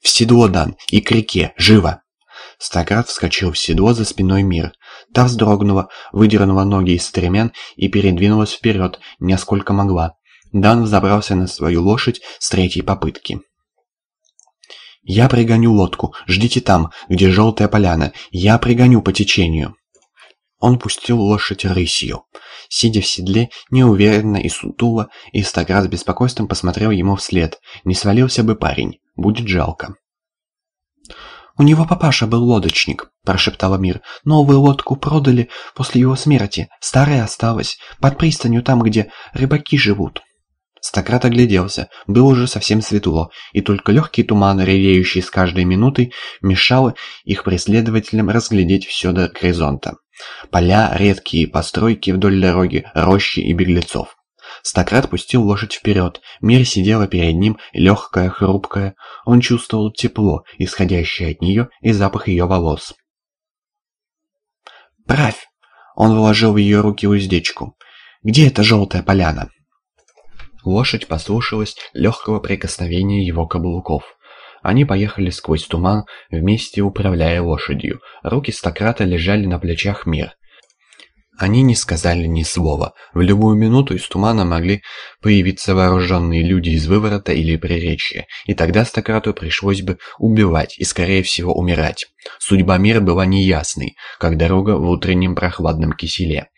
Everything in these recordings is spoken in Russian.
В седло, Дан, и к реке, живо!» Стократ вскочил в седло за спиной Мир. Та вздрогнула, выдернула ноги из стремян и передвинулась вперед, насколько могла. Дан взобрался на свою лошадь с третьей попытки. «Я пригоню лодку. Ждите там, где желтая поляна. Я пригоню по течению». Он пустил лошадь рысью. Сидя в седле, неуверенно и сутуло, и с беспокойством посмотрел ему вслед. Не свалился бы парень. Будет жалко. «У него папаша был лодочник», – прошептала Мир. «Новую лодку продали после его смерти. Старая осталась. Под пристанью там, где рыбаки живут». Стократ огляделся. Было уже совсем светло, и только легкий туман, редеющий с каждой минутой, мешал их преследователям разглядеть все до горизонта. Поля, редкие постройки вдоль дороги, рощи и беглецов. Стократ пустил лошадь вперед. Мир сидела перед ним, легкая, хрупкая. Он чувствовал тепло, исходящее от нее, и запах ее волос. «Правь!» Он вложил в ее руки уздечку. «Где эта желтая поляна?» Лошадь послушалась легкого прикосновения его каблуков. Они поехали сквозь туман, вместе управляя лошадью. Руки Стократа лежали на плечах Мир. Они не сказали ни слова. В любую минуту из тумана могли появиться вооруженные люди из выворота или приречья, и тогда Стократу пришлось бы убивать и, скорее всего, умирать. Судьба мира была неясной, как дорога в утреннем прохладном киселе.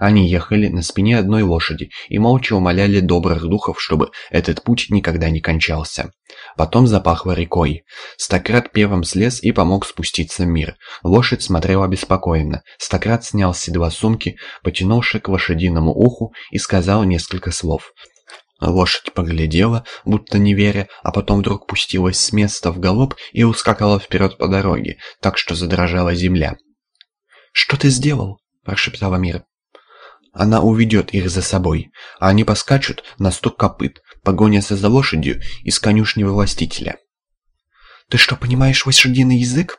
Они ехали на спине одной лошади и молча умоляли добрых духов, чтобы этот путь никогда не кончался. Потом запахло рекой. Стократ первым слез и помог спуститься в мир. Лошадь смотрела беспокойно. Стократ снял с седла сумки, потянулся к лошадиному уху и сказал несколько слов. Лошадь поглядела, будто не веря, а потом вдруг пустилась с места в галоп и ускакала вперед по дороге, так что задрожала земля. «Что ты сделал?» – прошептала Мир. Она уведет их за собой, а они поскачут на стук копыт, погонятся за лошадью из конюшни властителя. «Ты что, понимаешь лошадиный язык?»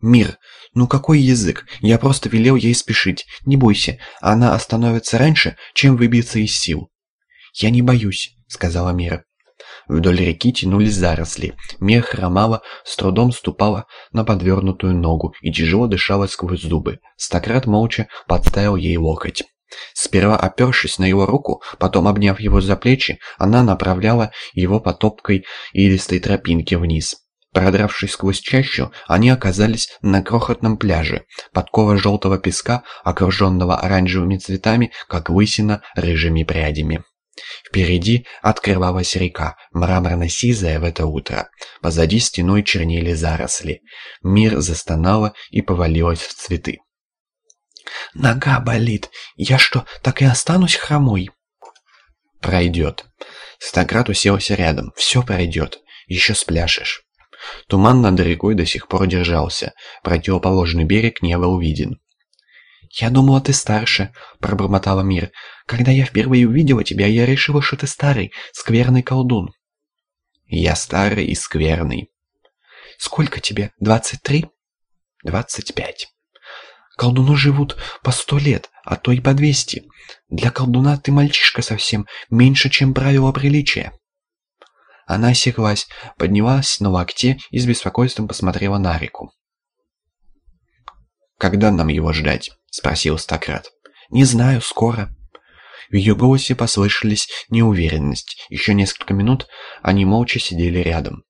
«Мир, ну какой язык? Я просто велел ей спешить. Не бойся, она остановится раньше, чем выбьется из сил». «Я не боюсь», — сказала Мира. Вдоль реки тянулись заросли. Мия хромала, с трудом ступала на подвернутую ногу и тяжело дышала сквозь зубы. Стократ молча подставил ей локоть. Сперва опершись на его руку, потом обняв его за плечи, она направляла его по топкой илистой тропинке вниз. Продравшись сквозь чащу, они оказались на крохотном пляже, подкова желтого песка, окруженного оранжевыми цветами, как лысина рыжими прядями. Впереди открывалась река, мраморно-сизая в это утро. Позади стеной чернели заросли. Мир застонала и повалилась в цветы. «Нога болит. Я что, так и останусь хромой?» «Пройдет». Стократ уселся рядом. «Все пройдет. Еще спляшешь». Туман над рекой до сих пор держался. Противоположный берег не был виден. «Я думала, ты старше», — пробормотала Мир. «Когда я впервые увидела тебя, я решила, что ты старый, скверный колдун». «Я старый и скверный». «Сколько тебе? Двадцать три?» «Двадцать пять». Колдуны живут по сто лет, а то и по двести. Для колдуна ты мальчишка совсем, меньше, чем правило приличия». Она осеклась, поднялась на локте и с беспокойством посмотрела на реку. «Когда нам его ждать?» — спросил Стократ. «Не знаю, скоро». В ее голосе послышались неуверенность. Еще несколько минут они молча сидели рядом.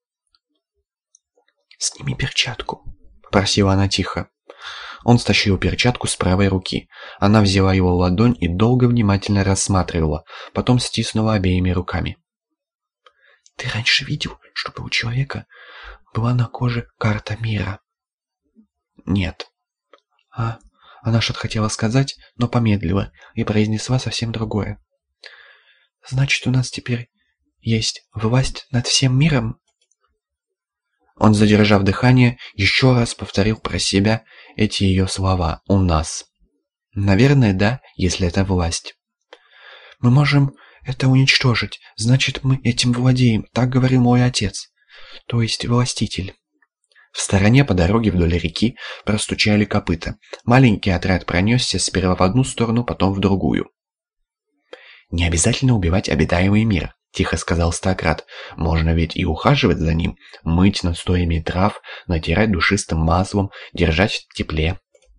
«Сними перчатку», — попросила она тихо. Он стащил перчатку с правой руки. Она взяла его ладонь и долго внимательно рассматривала, потом стиснула обеими руками. «Ты раньше видел, чтобы у человека была на коже карта мира?» «Нет». «А...» Она что-то хотела сказать, но помедлила и произнесла совсем другое. «Значит, у нас теперь есть власть над всем миром?» Он, задержав дыхание, еще раз повторил про себя эти ее слова «у нас». Наверное, да, если это власть. Мы можем это уничтожить, значит, мы этим владеем, так говорил мой отец, то есть властитель. В стороне по дороге вдоль реки простучали копыта. Маленький отряд пронесся сперва в одну сторону, потом в другую. «Не обязательно убивать обитаемый мир», — тихо сказал Стократ. «Можно ведь и ухаживать за ним, мыть настоями трав, натирать душистым маслом, держать в тепле».